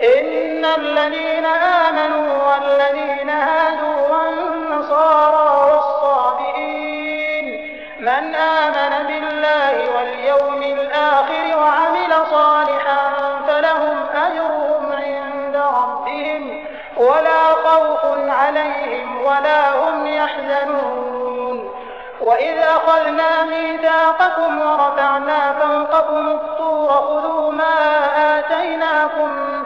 إن الذين آمنوا والذين هادوا والنصارى والصابئين من آمن بالله واليوم الآخر وعمل صالحا فلهم أجرهم عند ربهم ولا خوف عليهم ولا هم يحزنون. وإذ أخذنا ميثاقكم ورفعنا فوقكم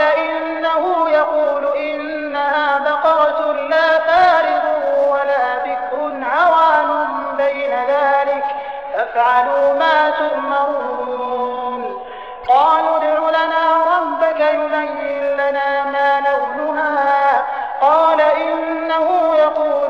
قال إنه يقول إنها بقرة لا فارغ ولا بكر عوان بين ذلك. فافعلوا ما تؤمرون. قالوا ادع لنا ربك يبين لنا ما لونها. قال إنه يقول